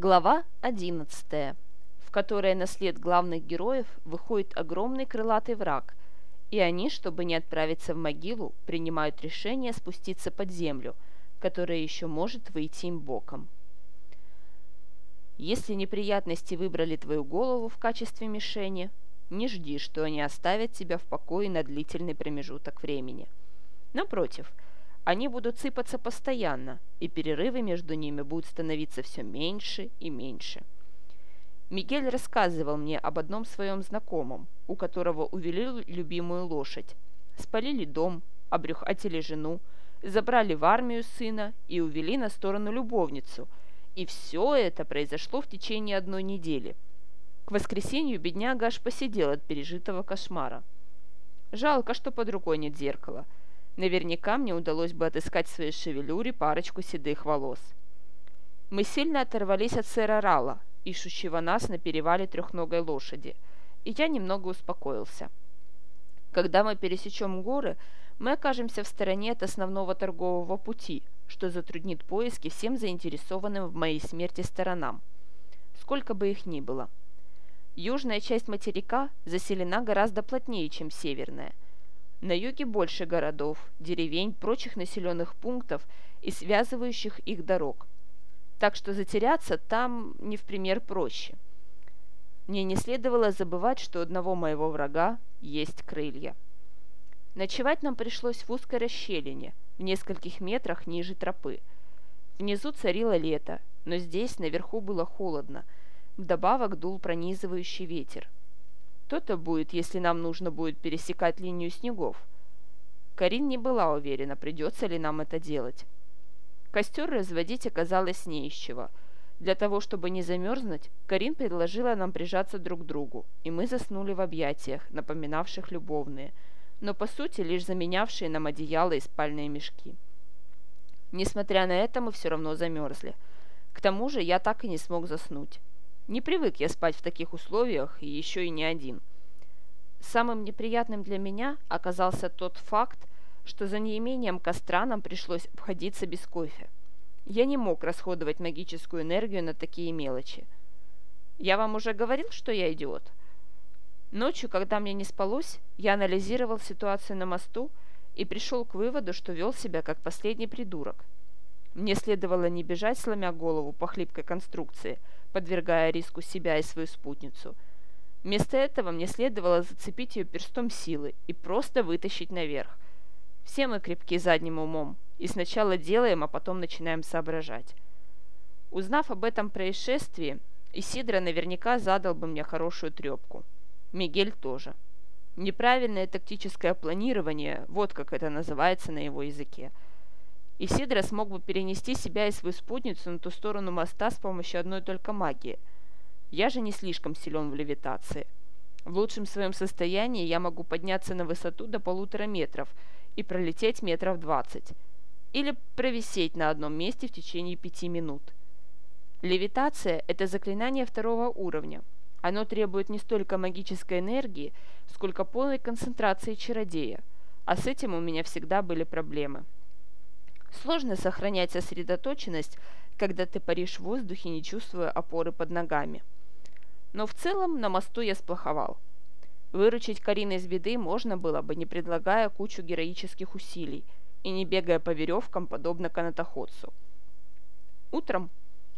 Глава 11, в которой на след главных героев выходит огромный крылатый враг, и они, чтобы не отправиться в могилу, принимают решение спуститься под землю, которая еще может выйти им боком. Если неприятности выбрали твою голову в качестве мишени, не жди, что они оставят тебя в покое на длительный промежуток времени. Напротив – они будут сыпаться постоянно, и перерывы между ними будут становиться все меньше и меньше. Мигель рассказывал мне об одном своем знакомом, у которого увели любимую лошадь. Спалили дом, обрюхатили жену, забрали в армию сына и увели на сторону любовницу. И все это произошло в течение одной недели. К воскресенью бедняга аж посидел от пережитого кошмара. Жалко, что под рукой нет зеркала – Наверняка мне удалось бы отыскать в своей шевелюре парочку седых волос. Мы сильно оторвались от сэра Рала, ищущего нас на перевале трехногой лошади, и я немного успокоился. Когда мы пересечем горы, мы окажемся в стороне от основного торгового пути, что затруднит поиски всем заинтересованным в моей смерти сторонам, сколько бы их ни было. Южная часть материка заселена гораздо плотнее, чем северная – на юге больше городов, деревень, прочих населенных пунктов и связывающих их дорог. Так что затеряться там не в пример проще. Мне не следовало забывать, что у одного моего врага есть крылья. Ночевать нам пришлось в узкой расщелине, в нескольких метрах ниже тропы. Внизу царило лето, но здесь, наверху, было холодно. Вдобавок дул пронизывающий ветер. То-то будет, если нам нужно будет пересекать линию снегов. Карин не была уверена, придется ли нам это делать. Костер разводить оказалось не из чего. Для того, чтобы не замерзнуть, Карин предложила нам прижаться друг к другу, и мы заснули в объятиях, напоминавших любовные, но по сути лишь заменявшие нам одеяло и спальные мешки. Несмотря на это, мы все равно замерзли. К тому же я так и не смог заснуть. Не привык я спать в таких условиях, и еще и не один. Самым неприятным для меня оказался тот факт, что за неимением костра нам пришлось обходиться без кофе. Я не мог расходовать магическую энергию на такие мелочи. Я вам уже говорил, что я идиот? Ночью, когда мне не спалось, я анализировал ситуацию на мосту и пришел к выводу, что вел себя как последний придурок. Мне следовало не бежать, сломя голову по хлипкой конструкции – подвергая риску себя и свою спутницу. Вместо этого мне следовало зацепить ее перстом силы и просто вытащить наверх. Все мы крепки задним умом, и сначала делаем, а потом начинаем соображать. Узнав об этом происшествии, Исидро наверняка задал бы мне хорошую трепку. Мигель тоже. Неправильное тактическое планирование, вот как это называется на его языке – Исидро смог бы перенести себя и свою спутницу на ту сторону моста с помощью одной только магии. Я же не слишком силен в левитации. В лучшем своем состоянии я могу подняться на высоту до полутора метров и пролететь метров двадцать. Или провисеть на одном месте в течение пяти минут. Левитация – это заклинание второго уровня. Оно требует не столько магической энергии, сколько полной концентрации чародея. А с этим у меня всегда были проблемы. Сложно сохранять сосредоточенность, когда ты паришь в воздухе, не чувствуя опоры под ногами. Но в целом на мосту я сплоховал. Выручить Карину из беды можно было бы, не предлагая кучу героических усилий и не бегая по веревкам, подобно канатоходцу. Утром,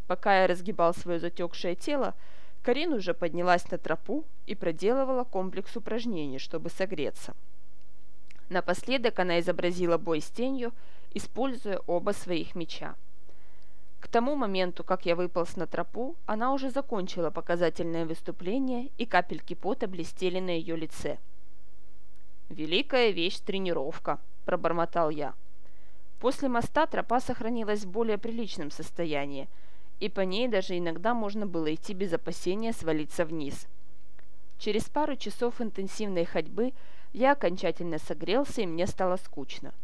пока я разгибал свое затекшее тело, Карин уже поднялась на тропу и проделывала комплекс упражнений, чтобы согреться. Напоследок она изобразила бой с тенью используя оба своих меча. К тому моменту, как я выполз на тропу, она уже закончила показательное выступление, и капельки пота блестели на ее лице. «Великая вещь – тренировка», – пробормотал я. После моста тропа сохранилась в более приличном состоянии, и по ней даже иногда можно было идти без опасения свалиться вниз. Через пару часов интенсивной ходьбы я окончательно согрелся, и мне стало скучно –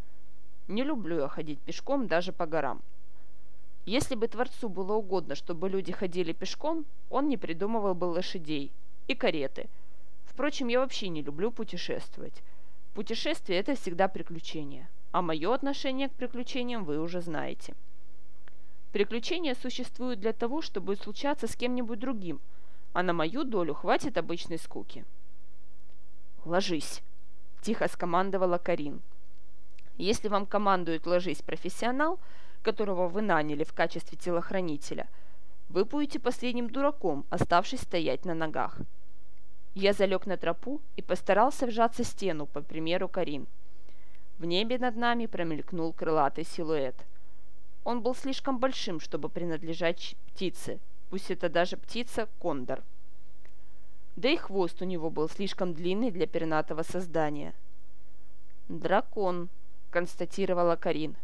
не люблю я ходить пешком даже по горам. Если бы Творцу было угодно, чтобы люди ходили пешком, он не придумывал бы лошадей и кареты. Впрочем, я вообще не люблю путешествовать. Путешествие – это всегда приключение, а мое отношение к приключениям вы уже знаете. Приключения существуют для того, чтобы случаться с кем-нибудь другим, а на мою долю хватит обычной скуки. «Ложись!» – тихо скомандовала Карин. «Если вам командует «ложись профессионал», которого вы наняли в качестве телохранителя, вы будете последним дураком, оставшись стоять на ногах». Я залег на тропу и постарался вжаться в стену, по примеру Карин. В небе над нами промелькнул крылатый силуэт – он был слишком большим, чтобы принадлежать птице, пусть это даже птица-кондор. Да и хвост у него был слишком длинный для пернатого создания. «Дракон», — констатировала Карин.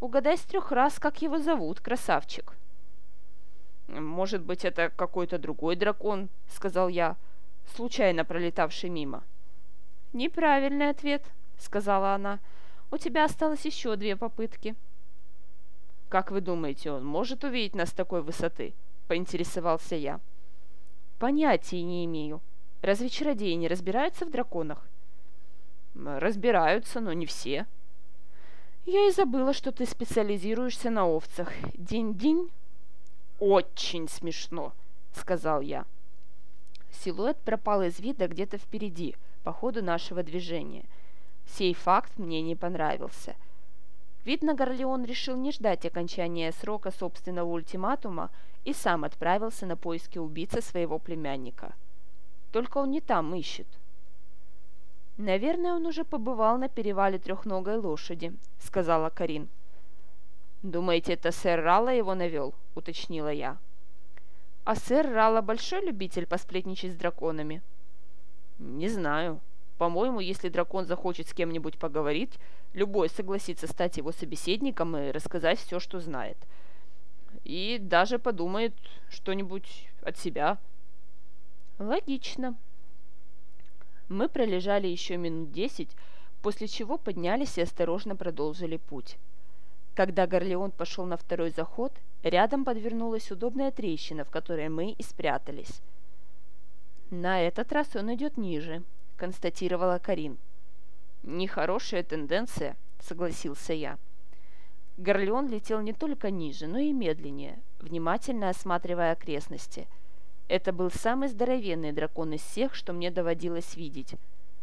«Угадай с трех раз, как его зовут, красавчик». «Может быть, это какой-то другой дракон», — сказал я, случайно пролетавший мимо. «Неправильный ответ», — сказала она. «У тебя осталось еще две попытки». «Как вы думаете, он может увидеть нас с такой высоты?» – поинтересовался я. «Понятия не имею. Разве чародеи не разбираются в драконах?» «Разбираются, но не все». «Я и забыла, что ты специализируешься на овцах. День-день?» «Очень смешно», — сказал я. Силуэт пропал из вида где-то впереди, по ходу нашего движения. Сей факт мне не понравился — Видно, Горлеон решил не ждать окончания срока собственного ультиматума и сам отправился на поиски убийцы своего племянника. Только он не там ищет. «Наверное, он уже побывал на перевале трехногой лошади», — сказала Карин. «Думаете, это сэр Ралла его навел?» — уточнила я. «А сэр Ралла большой любитель посплетничать с драконами?» «Не знаю. По-моему, если дракон захочет с кем-нибудь поговорить, Любой согласится стать его собеседником и рассказать все, что знает. И даже подумает что-нибудь от себя. Логично. Мы пролежали еще минут десять, после чего поднялись и осторожно продолжили путь. Когда Горлеон пошел на второй заход, рядом подвернулась удобная трещина, в которой мы и спрятались. «На этот раз он идет ниже», — констатировала Карин. «Нехорошая тенденция», — согласился я. Горлеон летел не только ниже, но и медленнее, внимательно осматривая окрестности. Это был самый здоровенный дракон из всех, что мне доводилось видеть.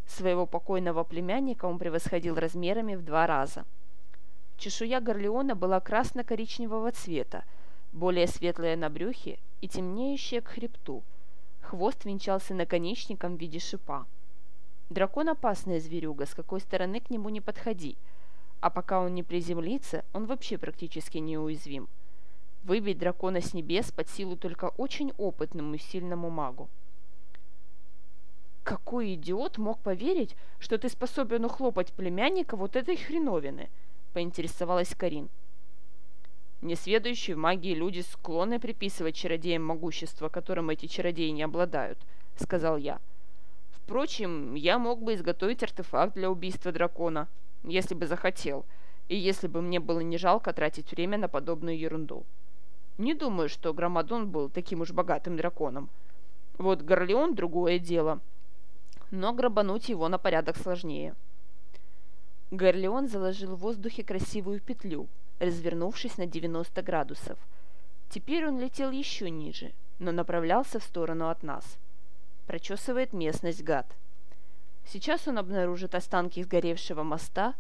Своего покойного племянника он превосходил размерами в два раза. Чешуя Горлеона была красно-коричневого цвета, более светлая на брюхе и темнеющая к хребту. Хвост венчался наконечником в виде шипа. Дракон опасная зверюга, с какой стороны к нему не подходи. А пока он не приземлится, он вообще практически неуязвим. Выбить дракона с небес под силу только очень опытному и сильному магу. «Какой идиот мог поверить, что ты способен ухлопать племянника вот этой хреновины?» – поинтересовалась Карин. Несведущие в магии люди склонны приписывать чародеям могущество, которым эти чародеи не обладают, — сказал я. Впрочем, я мог бы изготовить артефакт для убийства дракона, если бы захотел, и если бы мне было не жалко тратить время на подобную ерунду. Не думаю, что Громадон был таким уж богатым драконом. Вот Горлеон – другое дело. Но грабануть его на порядок сложнее. Горлеон заложил в воздухе красивую петлю, развернувшись на 90 градусов. Теперь он летел еще ниже, но направлялся в сторону от нас – прочесывает местность гад. Сейчас он обнаружит останки сгоревшего моста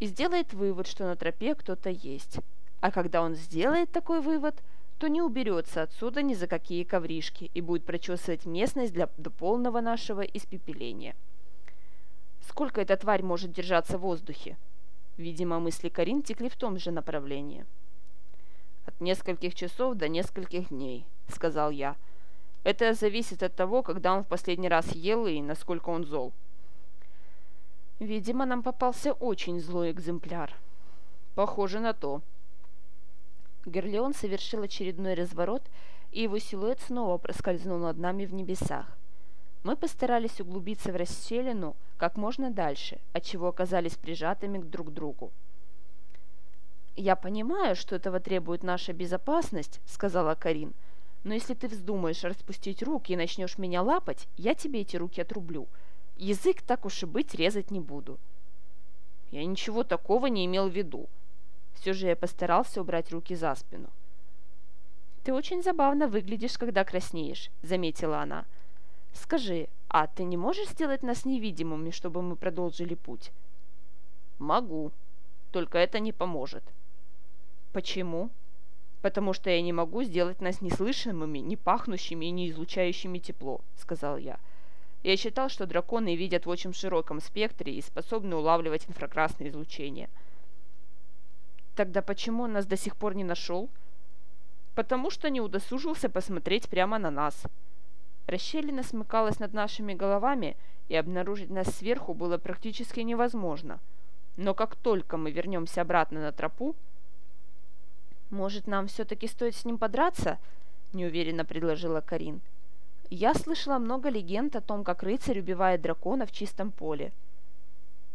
и сделает вывод, что на тропе кто-то есть. А когда он сделает такой вывод, то не уберется отсюда ни за какие ковришки и будет прочесывать местность для до полного нашего испепеления. Сколько эта тварь может держаться в воздухе? Видимо, мысли Карин текли в том же направлении. «От нескольких часов до нескольких дней», — сказал я, — это зависит от того, когда он в последний раз ел и насколько он зол. Видимо, нам попался очень злой экземпляр. Похоже на то. Герлеон совершил очередной разворот, и его силуэт снова проскользнул над нами в небесах. Мы постарались углубиться в расщелину как можно дальше, отчего оказались прижатыми к друг другу. «Я понимаю, что этого требует наша безопасность», — сказала Карин, — но если ты вздумаешь распустить руки и начнешь меня лапать, я тебе эти руки отрублю. Язык, так уж и быть, резать не буду». Я ничего такого не имел в виду. Все же я постарался убрать руки за спину. «Ты очень забавно выглядишь, когда краснеешь», — заметила она. «Скажи, а ты не можешь сделать нас невидимыми, чтобы мы продолжили путь?» «Могу. Только это не поможет». «Почему?» «Потому что я не могу сделать нас неслышимыми, не пахнущими и не излучающими тепло», — сказал я. Я считал, что драконы видят в очень широком спектре и способны улавливать инфракрасное излучение. «Тогда почему он нас до сих пор не нашел?» «Потому что не удосужился посмотреть прямо на нас». Расщелина смыкалась над нашими головами, и обнаружить нас сверху было практически невозможно. Но как только мы вернемся обратно на тропу... «Может, нам все-таки стоит с ним подраться?» – неуверенно предложила Карин. – я слышала много легенд о том, как рыцарь убивает дракона в чистом поле.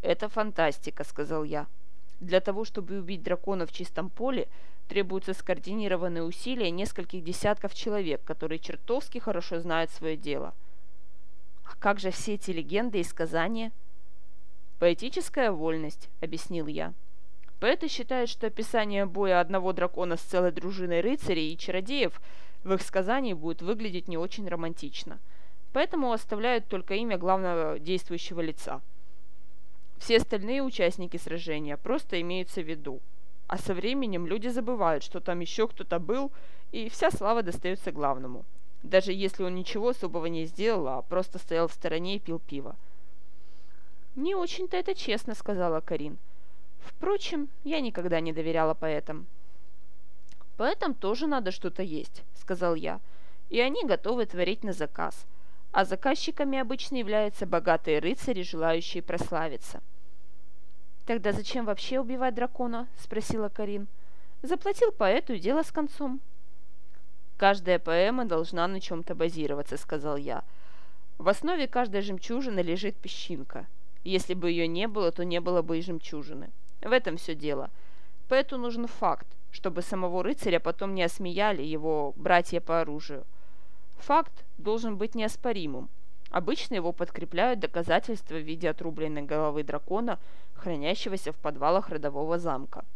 «Это фантастика», — сказал я. «Для того, чтобы убить дракона в чистом поле, требуются скоординированные усилия нескольких десятков человек, которые чертовски хорошо знают свое дело». «А как же все эти легенды и сказания?» «Поэтическая вольность», — объяснил я. Поэты считают, что описание боя одного дракона с целой дружиной рыцарей и чародеев — в их сказании будет выглядеть не очень романтично. Поэтому оставляют только имя главного действующего лица. Все остальные участники сражения просто имеются в виду. А со временем люди забывают, что там еще кто-то был, и вся слава достается главному. Даже если он ничего особого не сделал, а просто стоял в стороне и пил пиво. «Не очень-то это честно», — сказала Карин. «Впрочем, я никогда не доверяла поэтам. Поэтому тоже надо что-то есть», — сказал я. «И они готовы творить на заказ. А заказчиками обычно являются богатые рыцари, желающие прославиться». «Тогда зачем вообще убивать дракона?» — спросила Карин. «Заплатил поэту и дело с концом». «Каждая поэма должна на чем-то базироваться», — сказал я. «В основе каждой жемчужины лежит песчинка. Если бы ее не было, то не было бы и жемчужины. В этом все дело. Поэту нужен факт, чтобы самого рыцаря потом не осмеяли его братья по оружию. Факт должен быть неоспоримым. Обычно его подкрепляют доказательства в виде отрубленной головы дракона, хранящегося в подвалах родового замка –